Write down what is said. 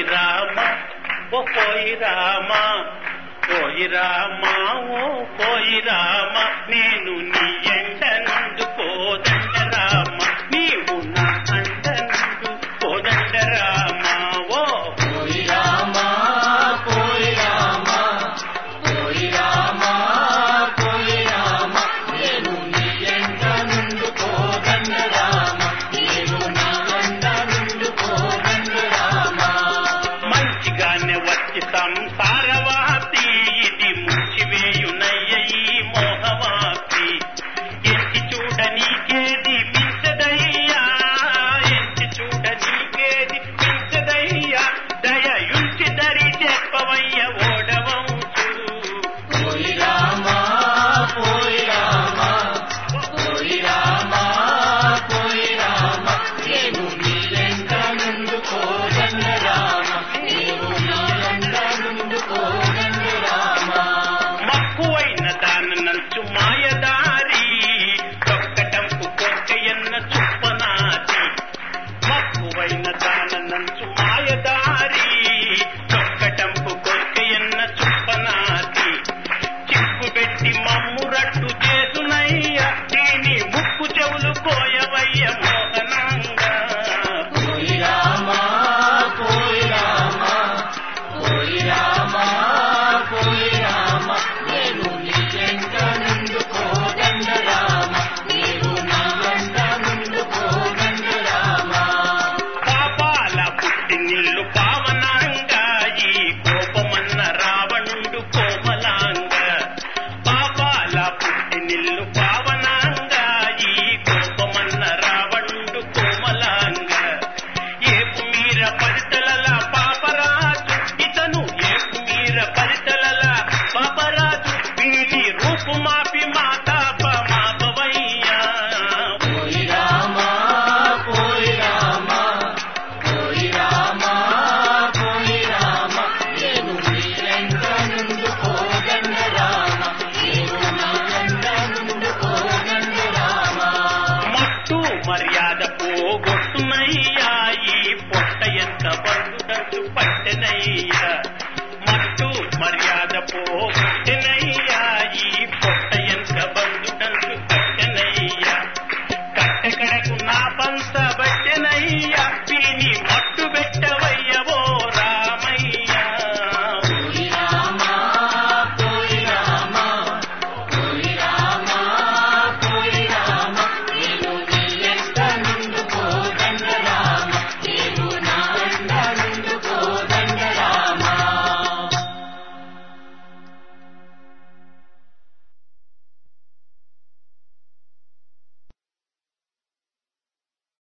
పోయి రామ ఓ పోయి రామ పోయి రామ ఓ పోయి రామ నేను నీ మర్యాద పోగొట్టునయ్యా ఈ పొట్ట ఎంత బంధు తరచు పట్టెనయ్యా.